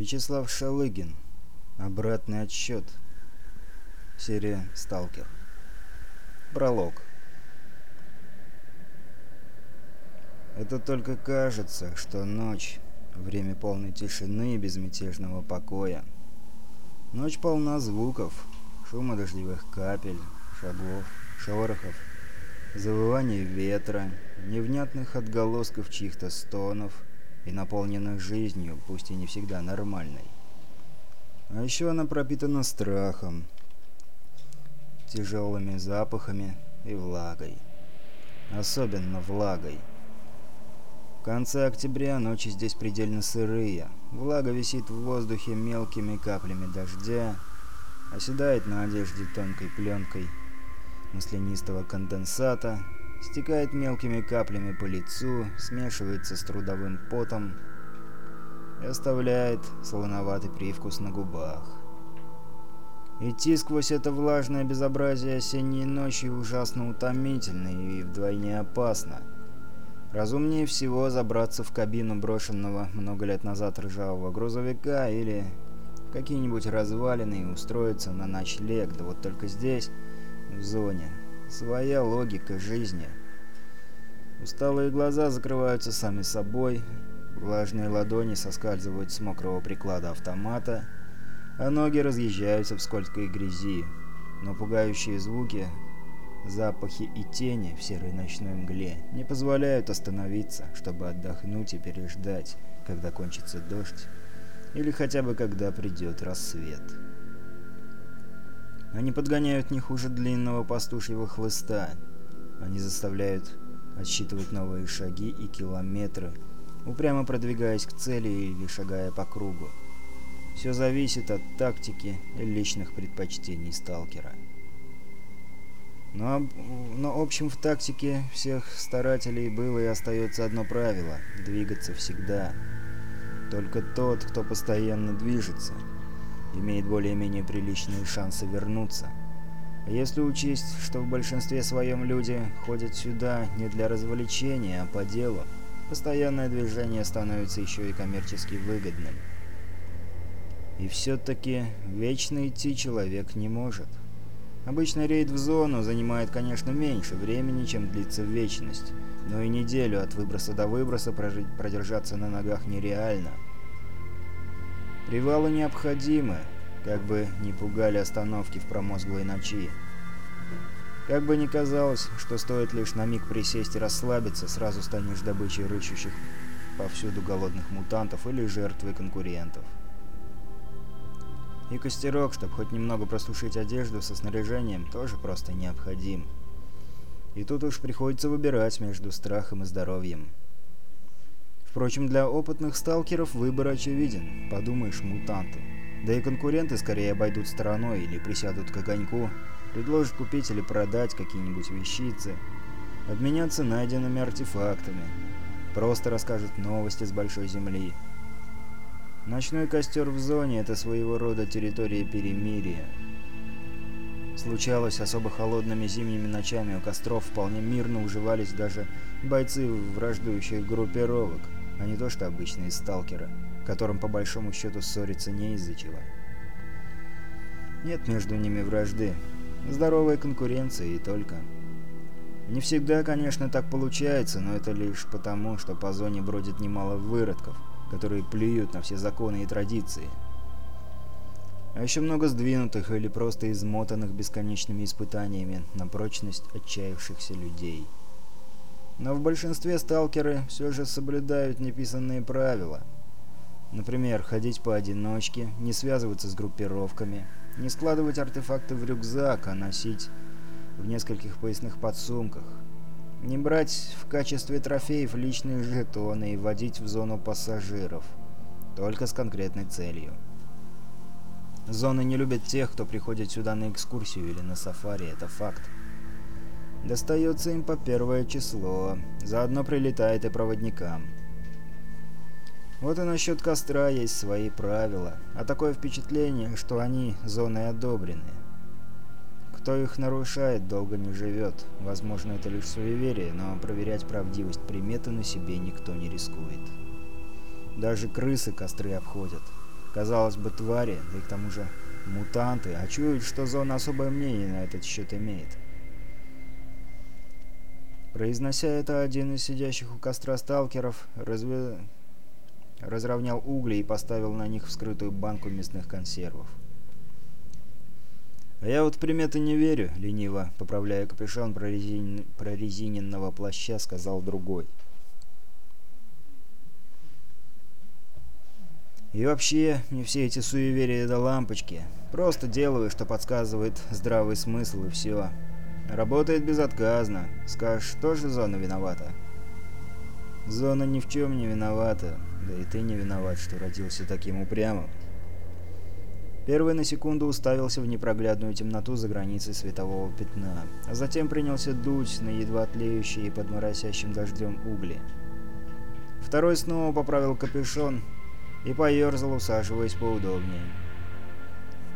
Вячеслав Шалыгин. Обратный отсчет. Серия «Сталкер». Пролог. Это только кажется, что ночь — время полной тишины и безмятежного покоя. Ночь полна звуков, шума дождевых капель, шагов, шорохов, завываний ветра, невнятных отголосков чьих-то стонов — и наполненных жизнью, пусть и не всегда нормальной. А еще она пропитана страхом, тяжелыми запахами и влагой. Особенно влагой. В конце октября ночи здесь предельно сырые. Влага висит в воздухе мелкими каплями дождя, оседает на одежде тонкой пленкой маслянистого конденсата стекает мелкими каплями по лицу, смешивается с трудовым потом и оставляет солоноватый привкус на губах. Идти сквозь это влажное безобразие осенней ночи ужасно утомительно и вдвойне опасно. Разумнее всего забраться в кабину брошенного много лет назад ржавого грузовика или какие-нибудь развалины и устроиться на ночлег, да вот только здесь, в зоне, Своя логика жизни. Усталые глаза закрываются сами собой, влажные ладони соскальзывают с мокрого приклада автомата, а ноги разъезжаются в скользкой грязи. Но пугающие звуки, запахи и тени в серой ночной мгле не позволяют остановиться, чтобы отдохнуть и переждать, когда кончится дождь, или хотя бы когда придет рассвет. Они подгоняют не хуже длинного пастушьего хлыста. Они заставляют отсчитывать новые шаги и километры, упрямо продвигаясь к цели или шагая по кругу. Все зависит от тактики и личных предпочтений сталкера. Но, но общем в тактике всех старателей было и остается одно правило – двигаться всегда. Только тот, кто постоянно движется – имеет более-менее приличные шансы вернуться. А если учесть, что в большинстве своем люди ходят сюда не для развлечения, а по делу, постоянное движение становится еще и коммерчески выгодным. И все-таки вечно идти человек не может. Обычно рейд в зону занимает, конечно, меньше времени, чем длится вечность, но и неделю от выброса до выброса продержаться на ногах нереально. Привалы необходимы, как бы не пугали остановки в промозглой ночи. Как бы ни казалось, что стоит лишь на миг присесть и расслабиться, сразу станешь добычей рычущих повсюду голодных мутантов или жертвой конкурентов. И костерок, чтобы хоть немного просушить одежду со снаряжением, тоже просто необходим. И тут уж приходится выбирать между страхом и здоровьем. Впрочем, для опытных сталкеров выбор очевиден. Подумаешь, мутанты. Да и конкуренты скорее обойдут стороной или присядут к огоньку, предложат купить или продать какие-нибудь вещицы, обменяться найденными артефактами, просто расскажут новости с Большой Земли. Ночной костер в зоне – это своего рода территория перемирия. Случалось, особо холодными зимними ночами у костров вполне мирно уживались даже бойцы враждующих группировок – а не то что обычные сталкеры, которым по большому счету ссориться не из-за чего. Нет между ними вражды, здоровая конкуренция и только. Не всегда, конечно, так получается, но это лишь потому, что по зоне бродит немало выродков, которые плюют на все законы и традиции. А еще много сдвинутых или просто измотанных бесконечными испытаниями на прочность отчаявшихся людей. Но в большинстве сталкеры все же соблюдают неписанные правила. Например, ходить поодиночке, не связываться с группировками, не складывать артефакты в рюкзак, а носить в нескольких поясных подсумках, не брать в качестве трофеев личные жетоны и водить в зону пассажиров, только с конкретной целью. Зоны не любят тех, кто приходит сюда на экскурсию или на сафари, это факт. Достается им по первое число, заодно прилетает и проводникам. Вот и насчет костра есть свои правила, а такое впечатление, что они зоной одобрены. Кто их нарушает, долго не живет. Возможно, это лишь суеверие, но проверять правдивость приметы на себе никто не рискует. Даже крысы костры обходят. Казалось бы, твари, да и к тому же мутанты, а чуют, что зона особое мнение на этот счет имеет. Произнося это, один из сидящих у костра сталкеров разве... разровнял угли и поставил на них вскрытую банку мясных консервов. «А я вот приметы не верю», — лениво, поправляя капюшон прорезин... прорезиненного плаща, сказал другой. «И вообще, не все эти суеверия до лампочки. Просто делаю, что подсказывает здравый смысл, и все. Работает безотказно. Скажешь, тоже зона виновата?» «Зона ни в чем не виновата. Да и ты не виноват, что родился таким упрямым». Первый на секунду уставился в непроглядную темноту за границей светового пятна, а затем принялся дуть на едва тлеющие под моросящим дождем угли. Второй снова поправил капюшон и поерзал, усаживаясь поудобнее.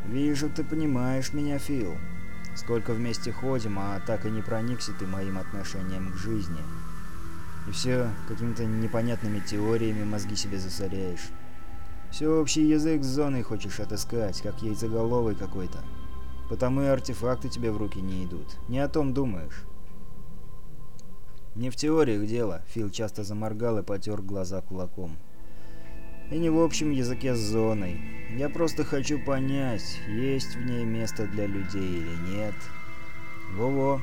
«Вижу, ты понимаешь меня, Фил. Сколько вместе ходим, а так и не проникся ты моим отношением к жизни. И все какими-то непонятными теориями мозги себе засоряешь». Все общий язык с зоной хочешь отыскать, как яйцеголовый какой-то. Потому и артефакты тебе в руки не идут. Не о том думаешь. Не в теориях дело, Фил часто заморгал и потер глаза кулаком. И не в общем языке с зоной. Я просто хочу понять, есть в ней место для людей или нет. Во-во.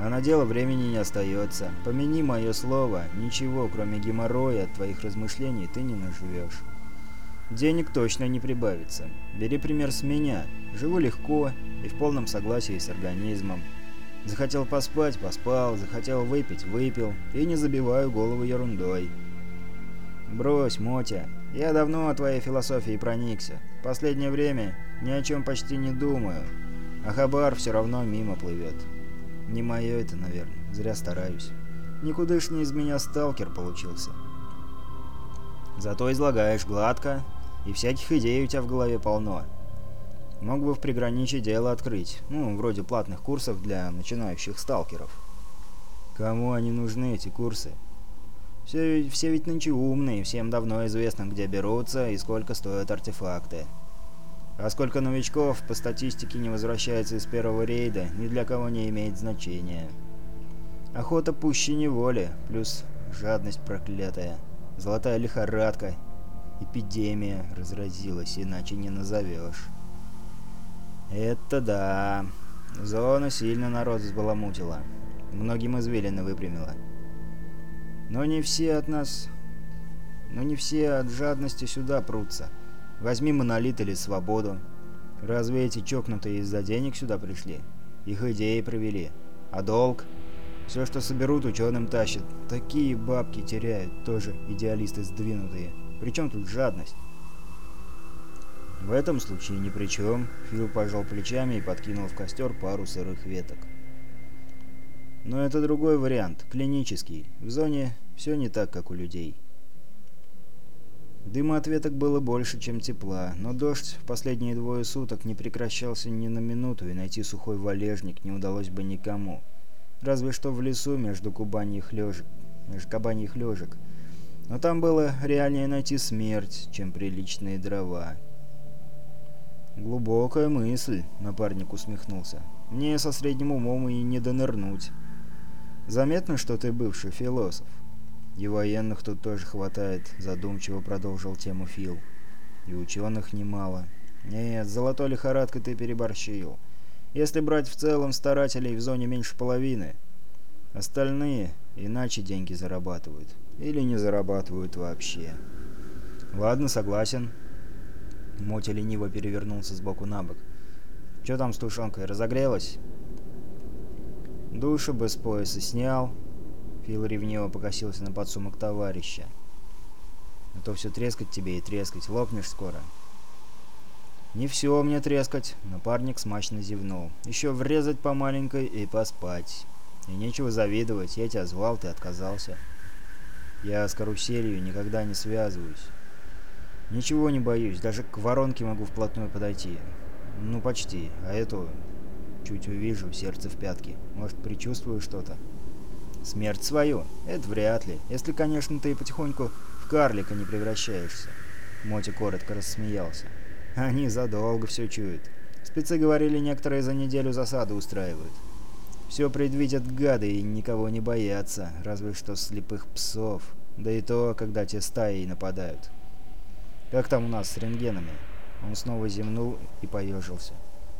А на дело времени не остается. Помяни мое слово, ничего, кроме геморроя от твоих размышлений, ты не наживешь. Денег точно не прибавится. Бери пример с меня. Живу легко и в полном согласии с организмом. Захотел поспать – поспал, захотел выпить – выпил, и не забиваю голову ерундой. Брось, Мотя, я давно о твоей философии проникся. Последнее время ни о чем почти не думаю, а хабар все равно мимо плывет. Не мое это, наверное, зря стараюсь. Никудышний из меня сталкер получился. Зато излагаешь гладко, и всяких идей у тебя в голове полно. Мог бы в приграничье дело открыть, ну, вроде платных курсов для начинающих сталкеров. Кому они нужны, эти курсы? Все, все ведь нынче умные, всем давно известно, где берутся и сколько стоят артефакты. А сколько новичков по статистике не возвращается из первого рейда, ни для кого не имеет значения. Охота пуще неволи, плюс жадность проклятая, золотая лихорадка Эпидемия разразилась, иначе не назовешь. Это да. Зона сильно народ взбаламутила. Многим извилины выпрямила. Но не все от нас... Но не все от жадности сюда прутся. Возьми монолит или свободу. Разве эти чокнутые из-за денег сюда пришли? Их идеи провели. А долг? Все, что соберут, ученым тащат. Такие бабки теряют, тоже идеалисты сдвинутые. Причем тут жадность? В этом случае ни при чем. Фил пожал плечами и подкинул в костер пару сырых веток. Но это другой вариант, клинический. В зоне все не так, как у людей. Дыма от веток было больше, чем тепла, но дождь в последние двое суток не прекращался ни на минуту, и найти сухой валежник не удалось бы никому. Разве что в лесу между кубаньих лежек, между кабаньих лежек, но там было реальнее найти смерть, чем приличные дрова. «Глубокая мысль», — напарник усмехнулся. «Мне со средним умом и не донырнуть. Заметно, что ты бывший философ?» «И военных тут тоже хватает», — задумчиво продолжил тему Фил. «И ученых немало. Нет, золотой лихорадкой ты переборщил. Если брать в целом старателей в зоне меньше половины, остальные иначе деньги зарабатывают». Или не зарабатывают вообще. Ладно, согласен. Мотя лениво перевернулся с боку на бок. Чё там с тушенкой, разогрелась? Душу с пояса снял. Фил ревниво покосился на подсумок товарища. А то все трескать тебе и трескать, лопнешь скоро. «Не все мне трескать», — напарник смачно зевнул. «Еще врезать по маленькой и поспать. И нечего завидовать, я тебя звал, ты отказался». Я с каруселью никогда не связываюсь. Ничего не боюсь, даже к воронке могу вплотную подойти. Ну, почти. А эту чуть увижу, сердце в пятки. Может, предчувствую что-то? Смерть свою? Это вряд ли. Если, конечно, ты потихоньку в карлика не превращаешься. Моти коротко рассмеялся. «Они задолго все чуют. Спецы говорили, некоторые за неделю засаду устраивают. Все предвидят гады и никого не боятся, разве что слепых псов. Да и то, когда те стаи нападают. Как там у нас с рентгенами?» Он снова зевнул и поежился.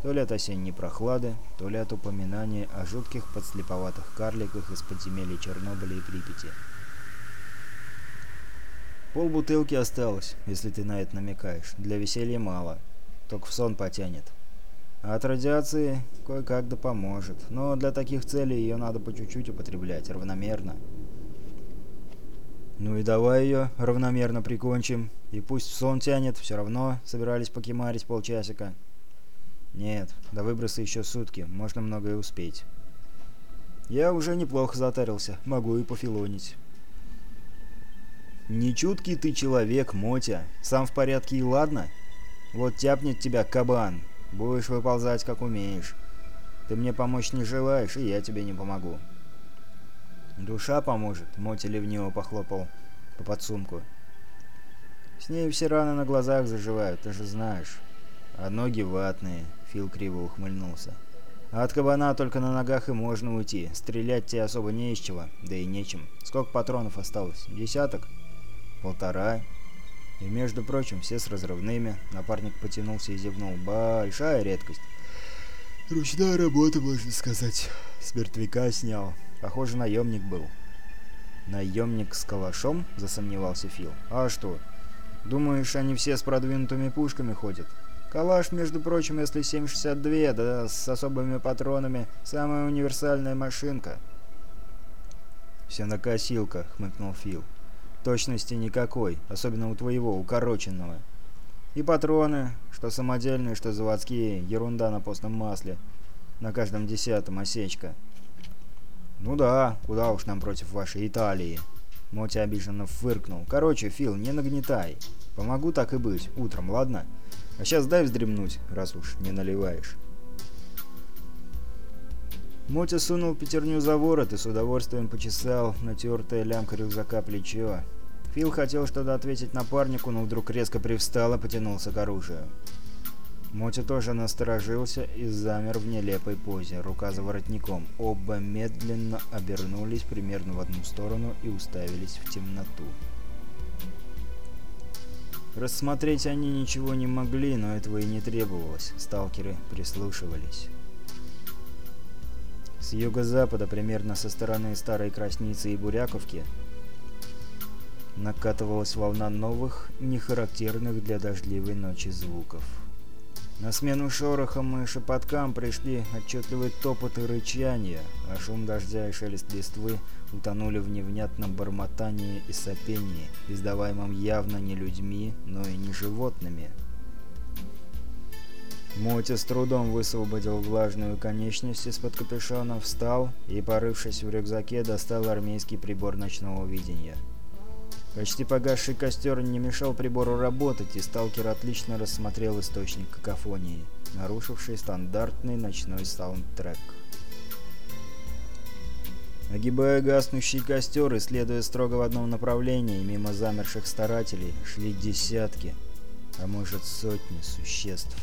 То ли от осенней прохлады, то ли от упоминания о жутких подслеповатых карликах из подземелья Чернобыля и Припяти. Пол бутылки осталось, если ты на это намекаешь. Для веселья мало. Только в сон потянет. А от радиации кое-как да поможет. Но для таких целей ее надо по чуть-чуть употреблять, равномерно. Ну и давай ее равномерно прикончим. И пусть сон тянет, все равно собирались покемарить полчасика. Нет, до выброса еще сутки, можно многое успеть. Я уже неплохо затарился, могу и пофилонить. Нечуткий ты человек, Мотя. Сам в порядке и ладно? Вот тяпнет тебя кабан. Будешь выползать, как умеешь. Ты мне помочь не желаешь, и я тебе не помогу. Душа поможет, Мотя ливнево похлопал по подсумку. С ней все раны на глазах заживают, ты же знаешь. А ноги ватные, Фил криво ухмыльнулся. От кабана только на ногах и можно уйти. Стрелять тебе особо не из чего, да и нечем. Сколько патронов осталось? Десяток? полтора. И, между прочим, все с разрывными. Напарник потянулся и зевнул. Большая редкость. Ручная работа, можно сказать. С мертвяка снял. Похоже, наемник был. Наемник с калашом? Засомневался Фил. А что? Думаешь, они все с продвинутыми пушками ходят? Калаш, между прочим, если 7,62, да с особыми патронами, самая универсальная машинка. «Все на косилках», — хмыкнул Фил. Точности никакой, особенно у твоего, укороченного. И патроны, что самодельные, что заводские, ерунда на постном масле. На каждом десятом осечка. Ну да, куда уж нам против вашей Италии. Моти обиженно фыркнул. Короче, Фил, не нагнетай. Помогу так и быть, утром, ладно? А сейчас дай вздремнуть, раз уж не наливаешь. Мотя сунул пятерню за ворот и с удовольствием почесал натертое лямка рюкзака плечо. Фил хотел что-то ответить напарнику, но вдруг резко привстал и потянулся к оружию. Мотя тоже насторожился и замер в нелепой позе, рука за воротником. Оба медленно обернулись примерно в одну сторону и уставились в темноту. Рассмотреть они ничего не могли, но этого и не требовалось. Сталкеры прислушивались. С юго-запада, примерно со стороны Старой Красницы и Буряковки, накатывалась волна новых, нехарактерных для дождливой ночи звуков. На смену шорохам и шепоткам пришли отчетливый топот и рычание, а шум дождя и шелест листвы утонули в невнятном бормотании и сопении, издаваемом явно не людьми, но и не животными. Мотя с трудом высвободил влажную конечность из-под капюшона, встал и, порывшись в рюкзаке, достал армейский прибор ночного видения. Почти погасший костер не мешал прибору работать, и сталкер отлично рассмотрел источник какофонии, нарушивший стандартный ночной саундтрек. Огибая гаснущий костер и следуя строго в одном направлении, мимо замерших старателей, шли десятки, а может сотни существ.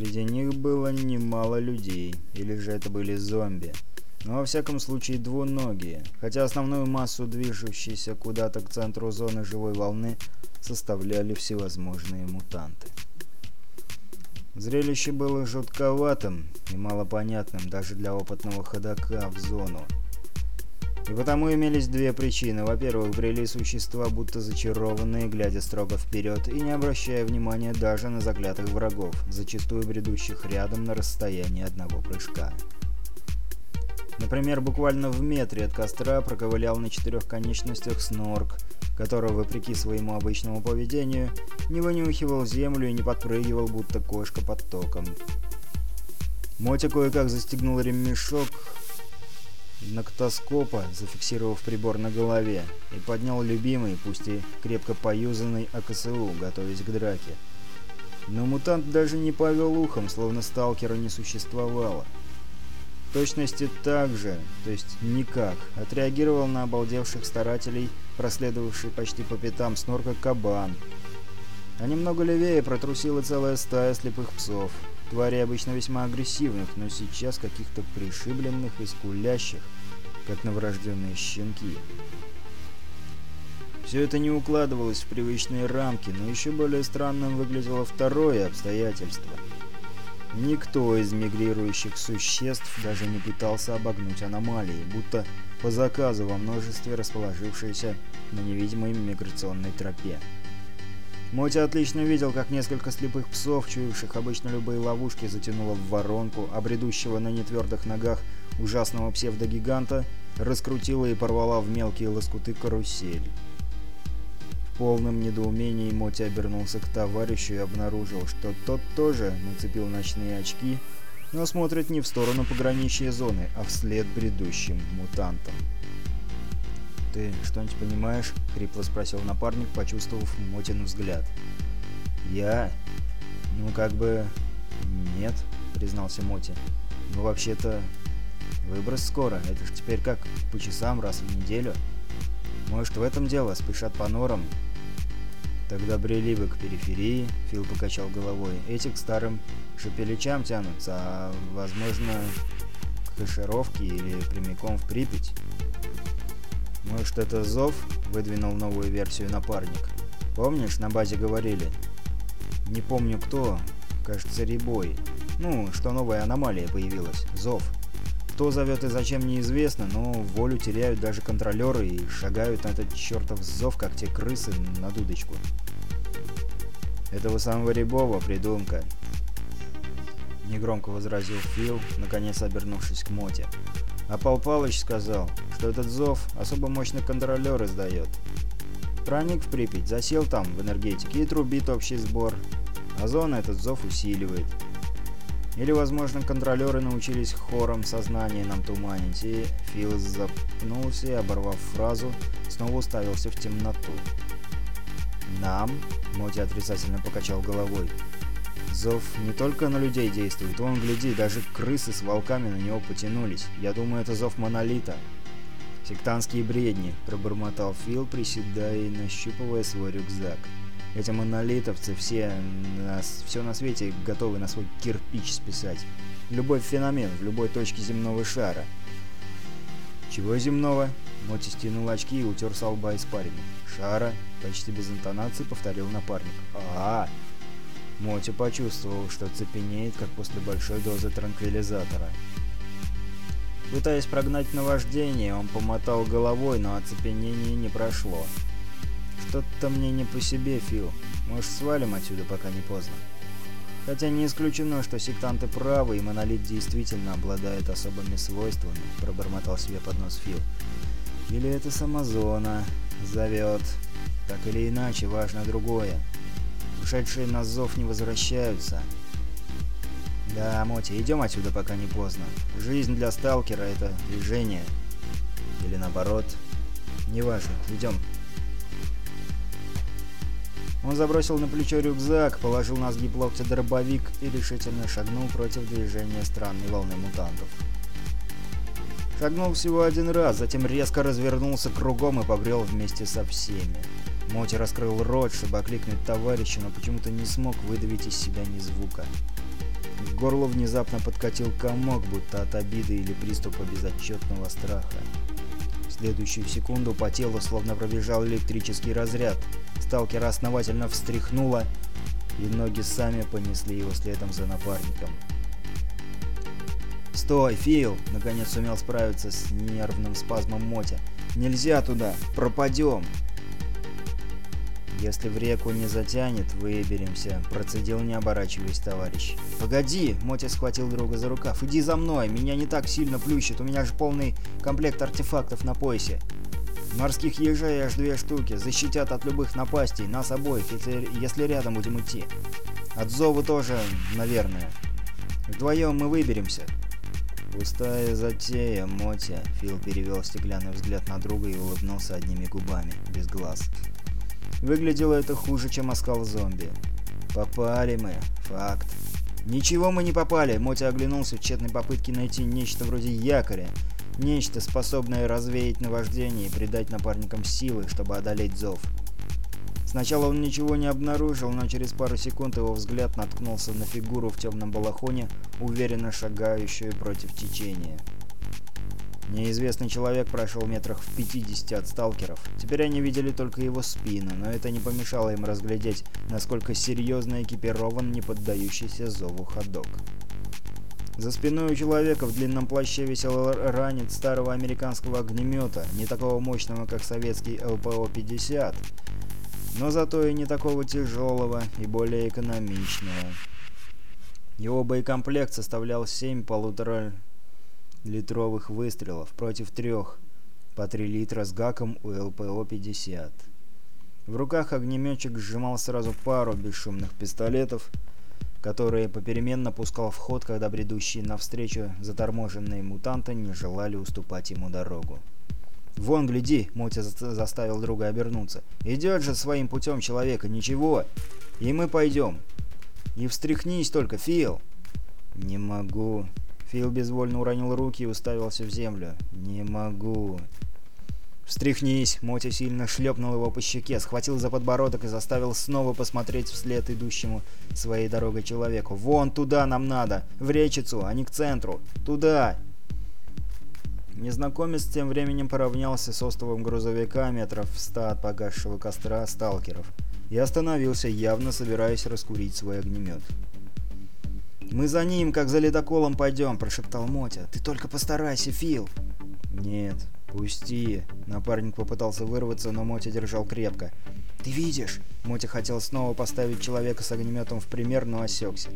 Среди них было немало людей, или же это были зомби. Но во всяком случае двуногие, хотя основную массу движущейся куда-то к центру зоны живой волны составляли всевозможные мутанты. Зрелище было жутковатым и малопонятным даже для опытного ходока в зону. И потому имелись две причины. Во-первых, брели существа, будто зачарованные, глядя строго вперед и не обращая внимания даже на заклятых врагов, зачастую бредущих рядом на расстоянии одного прыжка. Например, буквально в метре от костра проковылял на четырех конечностях снорк, который, вопреки своему обычному поведению, не вынюхивал землю и не подпрыгивал, будто кошка под током. Мотя кое-как застегнул ремешок, ноктоскопа, зафиксировав прибор на голове, и поднял любимый, пусть и крепко поюзанный АКСУ, готовясь к драке. Но мутант даже не повел ухом, словно сталкера не существовало. В точности так же, то есть никак, отреагировал на обалдевших старателей, проследовавший почти по пятам снорка кабан. А немного левее протрусила целая стая слепых псов. Твари обычно весьма агрессивных, но сейчас каких-то пришибленных и скулящих, как новорожденные щенки. Все это не укладывалось в привычные рамки, но еще более странным выглядело второе обстоятельство. Никто из мигрирующих существ даже не пытался обогнуть аномалии, будто по заказу во множестве расположившиеся на невидимой миграционной тропе. Моти отлично видел, как несколько слепых псов, чуявших обычно любые ловушки, затянуло в воронку, а бредущего на нетвердых ногах ужасного псевдогиганта раскрутила и порвала в мелкие лоскуты карусель полном недоумении Моти обернулся к товарищу и обнаружил, что тот тоже нацепил ночные очки, но смотрит не в сторону пограничья зоны, а вслед бредущим мутантам. «Ты что-нибудь понимаешь?» — хрипло спросил напарник, почувствовав Мотин взгляд. «Я? Ну, как бы... нет», — признался Моти. «Ну, вообще-то... Выброс скоро. Это ж теперь как, по часам раз в неделю?» «Может, в этом дело? Спешат по норам?» Тогда брели вы к периферии, Фил покачал головой. Эти к старым шепеличам тянутся, а, возможно, к Кашировке или прямиком в Припять. Может, это зов? Выдвинул новую версию напарник. Помнишь, на базе говорили? Не помню кто, кажется, Рибой. Ну, что новая аномалия появилась. Зов. Кто зовет и зачем неизвестно, но волю теряют даже контролеры и шагают на этот чертов зов, как те крысы на дудочку. «Этого самого Рябова придумка», — негромко возразил Фил, наконец обернувшись к Моте. А Пал Палыч сказал, что этот зов особо мощный контролер издает. Проник в Припять, засел там, в энергетике, и трубит общий сбор. А зона этот зов усиливает. Или, возможно, контролеры научились хором сознания нам туманить, и Фил запнулся и, оборвав фразу, снова уставился в темноту. «Нам?» — Моти отрицательно покачал головой. «Зов не только на людей действует, он, гляди, даже крысы с волками на него потянулись. Я думаю, это зов Монолита». «Сектантские бредни», — пробормотал Фил, приседая и нащупывая свой рюкзак. Эти монолитовцы все, нас, все на свете готовы на свой кирпич списать. Любой феномен в любой точке земного шара. «Чего земного?» Моти стянул очки и утер с лба испарину. «Шара?» Почти без интонации повторил напарник. а, -а, -а Моти почувствовал, что цепенеет, как после большой дозы транквилизатора. Пытаясь прогнать наваждение, он помотал головой, но оцепенение не прошло. Что-то мне не по себе, Фил. Может, свалим отсюда, пока не поздно? Хотя не исключено, что сектанты правы, и монолит действительно обладает особыми свойствами, пробормотал себе под нос Фил. Или это сама зона зовет. Так или иначе, важно другое. Ушедшие на зов не возвращаются. Да, Моти, идем отсюда, пока не поздно. Жизнь для сталкера — это движение. Или наоборот. Неважно, идем. Он забросил на плечо рюкзак, положил на сгиб локтя дробовик и решительно шагнул против движения странной волны мутантов. Шагнул всего один раз, затем резко развернулся кругом и побрел вместе со всеми. Моти раскрыл рот, чтобы окликнуть товарища, но почему-то не смог выдавить из себя ни звука. К горлу внезапно подкатил комок, будто от обиды или приступа безотчетного страха. В следующую секунду по телу словно пробежал электрический разряд — Сталкера основательно встряхнуло, и ноги сами понесли его следом за напарником. «Стой, Фил!» — наконец сумел справиться с нервным спазмом Мотя. «Нельзя туда! Пропадем!» «Если в реку не затянет, выберемся», — процедил, не оборачиваясь товарищ. «Погоди!» — Мотя схватил друга за рукав. «Иди за мной! Меня не так сильно плющит, у меня же полный комплект артефактов на поясе!» Морских ежей аж две штуки, защитят от любых напастей, нас обоих, если, если рядом будем идти. От зова тоже, наверное. Вдвоем мы выберемся. Пустая затея, Мотя. Фил перевел стеклянный взгляд на друга и улыбнулся одними губами, без глаз. Выглядело это хуже, чем оскал зомби. Попали мы. Факт. Ничего мы не попали. Мотя оглянулся в тщетной попытке найти нечто вроде якоря. Нечто, способное развеять наваждение и придать напарникам силы, чтобы одолеть зов. Сначала он ничего не обнаружил, но через пару секунд его взгляд наткнулся на фигуру в темном балахоне, уверенно шагающую против течения. Неизвестный человек прошел метрах в 50 от сталкеров. Теперь они видели только его спину, но это не помешало им разглядеть, насколько серьезно экипирован не поддающийся зову ходок. За спиной у человека в длинном плаще висел ранец старого американского огнемета, не такого мощного, как советский ЛПО-50, но зато и не такого тяжелого и более экономичного. Его боекомплект составлял 7 полутора-литровых выстрелов против трех по 3 литра с гаком у ЛПО-50. В руках огнеметчик сжимал сразу пару бесшумных пистолетов, которые попеременно пускал в ход, когда бредущие навстречу заторможенные мутанты не желали уступать ему дорогу. «Вон, гляди!» — Мотя заставил друга обернуться. «Идет же своим путем человека, ничего! И мы пойдем! И встряхнись только, Фил!» «Не могу!» Фил безвольно уронил руки и уставился в землю. «Не могу!» «Встряхнись!» Мотя сильно шлепнул его по щеке, схватил за подбородок и заставил снова посмотреть вслед идущему своей дорогой человеку. «Вон туда нам надо! В речицу, а не к центру! Туда!» Незнакомец тем временем поравнялся с островом грузовика метров в ста от погасшего костра сталкеров и остановился, явно собираясь раскурить свой огнемет. «Мы за ним, как за ледоколом, пойдем», — прошептал Мотя. «Ты только постарайся, Фил!» «Нет, пусти!» Напарник попытался вырваться, но Мотя держал крепко. «Ты видишь?» Мотя хотел снова поставить человека с огнеметом в пример, но осекся.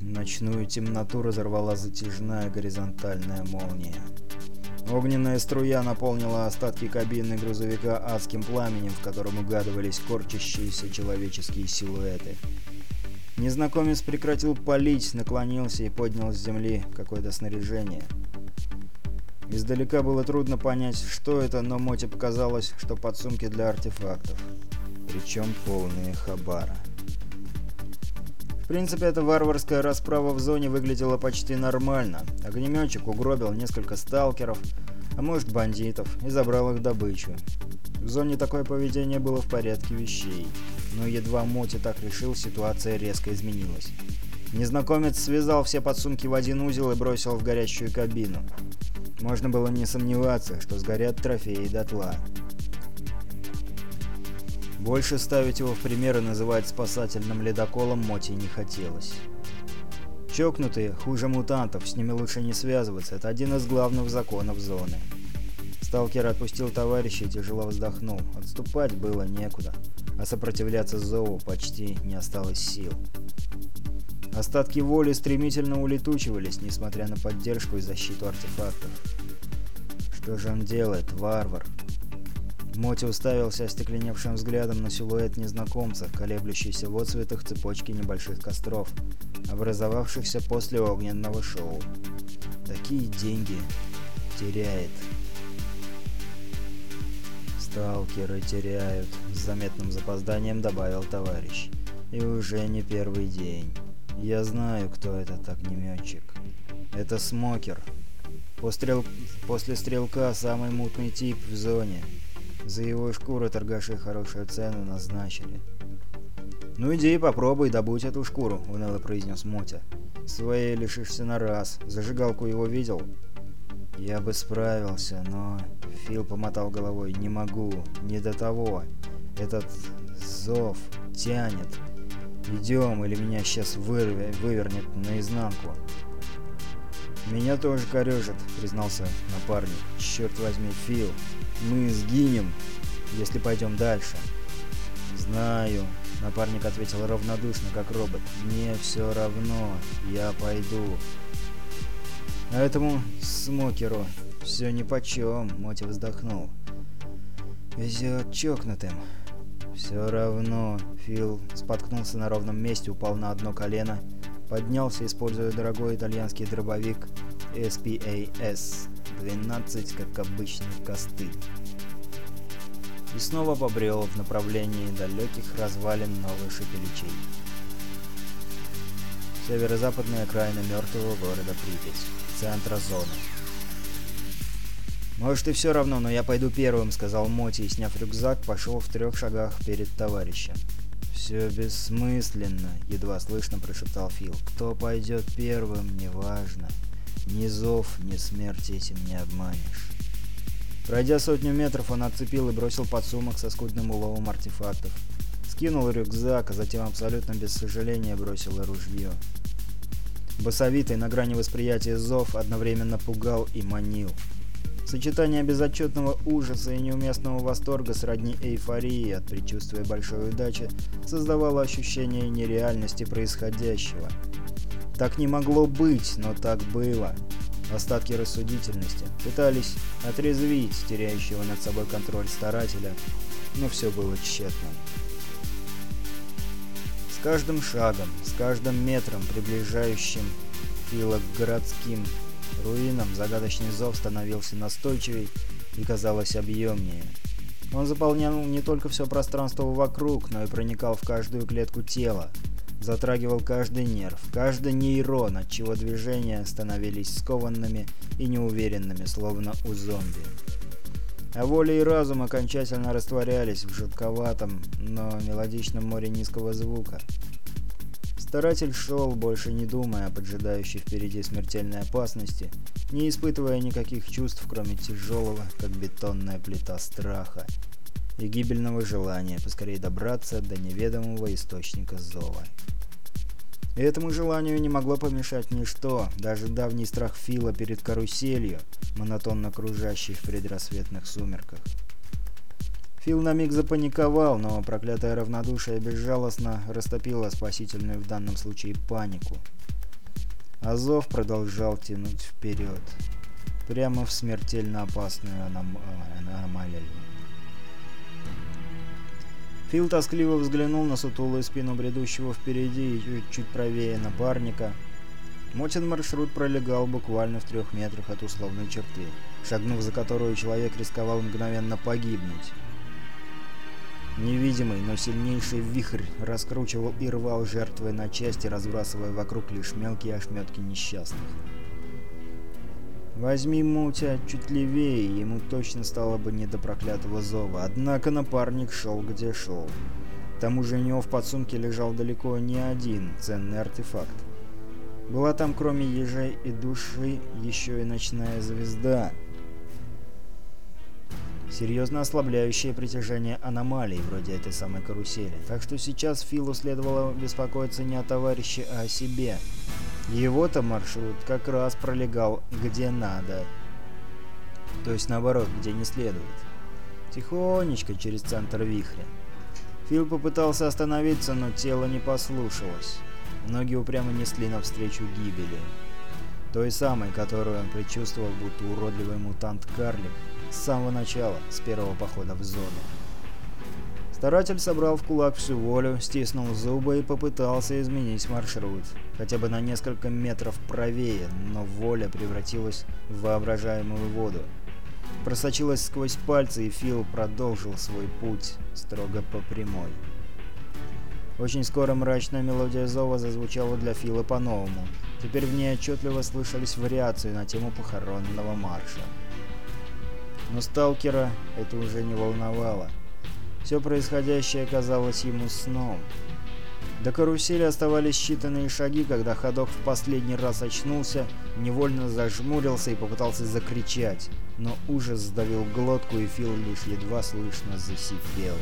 Ночную темноту разорвала затяжная горизонтальная молния. Огненная струя наполнила остатки кабины грузовика адским пламенем, в котором угадывались корчащиеся человеческие силуэты. Незнакомец прекратил палить, наклонился и поднял с земли какое-то снаряжение. Издалека было трудно понять, что это, но Моте показалось, что подсумки для артефактов. Причем полные хабара принципе, эта варварская расправа в зоне выглядела почти нормально. Огнеметчик угробил несколько сталкеров, а может бандитов, и забрал их добычу. В зоне такое поведение было в порядке вещей. Но едва Моти так решил, ситуация резко изменилась. Незнакомец связал все подсумки в один узел и бросил в горящую кабину. Можно было не сомневаться, что сгорят трофеи дотла. Больше ставить его в пример и называть спасательным ледоколом Моти не хотелось. Чокнутые хуже мутантов, с ними лучше не связываться, это один из главных законов зоны. Сталкер отпустил товарища и тяжело вздохнул. Отступать было некуда, а сопротивляться зову почти не осталось сил. Остатки воли стремительно улетучивались, несмотря на поддержку и защиту артефактов. Что же он делает, варвар? Моти уставился остекленевшим взглядом на силуэт незнакомца, колеблющийся в отцветах цепочки небольших костров, образовавшихся после огненного шоу. Такие деньги теряет. «Сталкеры теряют», — с заметным запозданием добавил товарищ. «И уже не первый день. Я знаю, кто этот огнеметчик. Это Смокер. После, После стрелка самый мутный тип в зоне». За его шкуру торгаши хорошую цену назначили. «Ну иди попробуй, добудь эту шкуру», — уныло произнес Мотя. «Своей лишишься на раз. Зажигалку его видел?» «Я бы справился, но...» Фил помотал головой. «Не могу. Не до того. Этот зов тянет. Идем, или меня сейчас вырвет, вывернет наизнанку». «Меня тоже корежит», — признался напарник. «Черт возьми, Фил, мы сгинем, если пойдем дальше. Знаю, напарник ответил равнодушно, как робот. Мне все равно, я пойду. А этому смокеру все нипочем, Моти вздохнул. Везет чокнутым. Все равно. Фил споткнулся на ровном месте, упал на одно колено, поднялся, используя дорогой итальянский дробовик SPAS. 12, как обычный костыль. и снова побрел в направлении далеких развалин новой шепеличей. Северо-западная окраина мертвого города Припять, центра зоны. «Может и все равно, но я пойду первым», — сказал Моти и, сняв рюкзак, пошел в трех шагах перед товарищем. «Все бессмысленно», — едва слышно прошептал Фил. «Кто пойдет первым, неважно. Ни зов, ни смерть этим не обманешь». Пройдя сотню метров, он отцепил и бросил под сумок со скудным уловом артефактов. Скинул рюкзак, а затем абсолютно без сожаления бросил ружье. Басовитый на грани восприятия зов одновременно пугал и манил. Сочетание безотчетного ужаса и неуместного восторга сродни эйфории от предчувствия большой удачи создавало ощущение нереальности происходящего. Так не могло быть, но так было. Остатки рассудительности пытались отрезвить теряющего над собой контроль старателя, но все было тщетно. С каждым шагом, с каждым метром, приближающим Фила к городским руинам, загадочный зов становился настойчивей и, казалось, объемнее. Он заполнял не только все пространство вокруг, но и проникал в каждую клетку тела, затрагивал каждый нерв, каждый нейрон, отчего движения становились скованными и неуверенными, словно у зомби. А воля и разум окончательно растворялись в жутковатом, но мелодичном море низкого звука. Старатель шел, больше не думая о поджидающей впереди смертельной опасности, не испытывая никаких чувств, кроме тяжелого, как бетонная плита страха и гибельного желания поскорее добраться до неведомого источника зова. И этому желанию не могло помешать ничто, даже давний страх Фила перед каруселью, монотонно кружащей в предрассветных сумерках. Фил на миг запаниковал, но проклятое равнодушие безжалостно растопило спасительную в данном случае панику. Азов продолжал тянуть вперед, прямо в смертельно опасную аном... аномалию. Фил тоскливо взглянул на сутулую спину бредущего впереди и чуть, чуть правее напарника. Мотин маршрут пролегал буквально в трех метрах от условной черты, шагнув за которую человек рисковал мгновенно погибнуть. Невидимый, но сильнейший вихрь раскручивал и рвал жертвы на части, разбрасывая вокруг лишь мелкие ошметки несчастных. Возьми Мутя чуть левее, ему точно стало бы не до проклятого зова. Однако напарник шел где шел. К тому же у него в подсумке лежал далеко не один ценный артефакт. Была там кроме ежей и души еще и ночная звезда — серьезно ослабляющее притяжение аномалий, вроде этой самой карусели. Так что сейчас Филу следовало беспокоиться не о товарище, а о себе. Его-то маршрут как раз пролегал где надо. То есть наоборот, где не следует. Тихонечко через центр вихря. Фил попытался остановиться, но тело не послушалось. Ноги упрямо несли навстречу гибели. Той самой, которую он предчувствовал, будто уродливый мутант-карлик с самого начала, с первого похода в зону. Старатель собрал в кулак всю волю, стиснул зубы и попытался изменить маршрут. Хотя бы на несколько метров правее, но воля превратилась в воображаемую воду. Просочилась сквозь пальцы, и Фил продолжил свой путь строго по прямой. Очень скоро мрачная мелодия зова зазвучала для Фила по-новому. Теперь в ней отчетливо слышались вариации на тему похоронного марша. Но сталкера это уже не волновало. Все происходящее казалось ему сном. До карусели оставались считанные шаги, когда ходок в последний раз очнулся, невольно зажмурился и попытался закричать, но ужас сдавил глотку, и Фил лишь едва слышно засипел.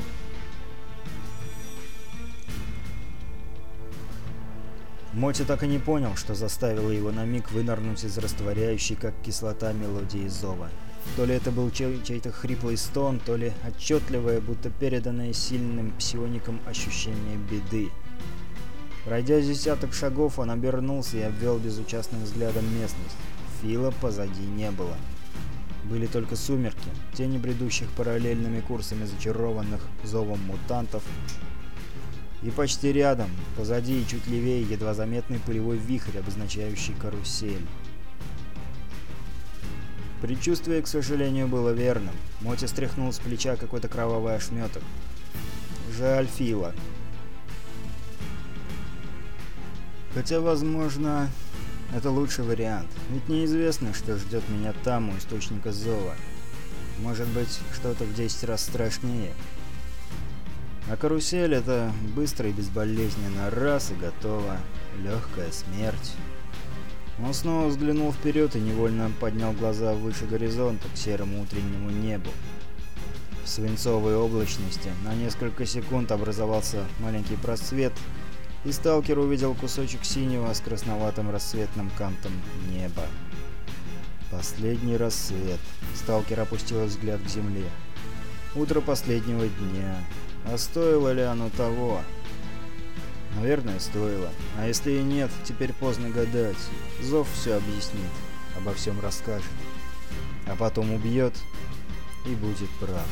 Моти так и не понял, что заставило его на миг вынырнуть из растворяющей, как кислота, мелодии зова. То ли это был чей-то хриплый стон, то ли отчетливое, будто переданное сильным псиоником ощущение беды. Пройдя десяток шагов, он обернулся и обвел безучастным взглядом местность. Фила позади не было. Были только сумерки, тени бредущих параллельными курсами зачарованных зовом мутантов, и почти рядом, позади и чуть левее, едва заметный пылевой вихрь, обозначающий карусель. Предчувствие, к сожалению, было верным. Моти стряхнул с плеча какой-то кровавый ошметок. Жаль Фила. Хотя, возможно, это лучший вариант. Ведь неизвестно, что ждет меня там, у источника зова. Может быть, что-то в 10 раз страшнее. А карусель — это быстро и безболезненно. Раз и готово. Легкая смерть. Он снова взглянул вперед и невольно поднял глаза выше горизонта, к серому утреннему небу. В свинцовой облачности на несколько секунд образовался маленький просвет, и сталкер увидел кусочек синего с красноватым рассветным кантом неба. Последний рассвет. Сталкер опустил взгляд к земле. Утро последнего дня. А стоило ли оно того? Наверное, стоило. А если и нет, теперь поздно гадать. Зов все объяснит, обо всем расскажет. А потом убьет и будет прав.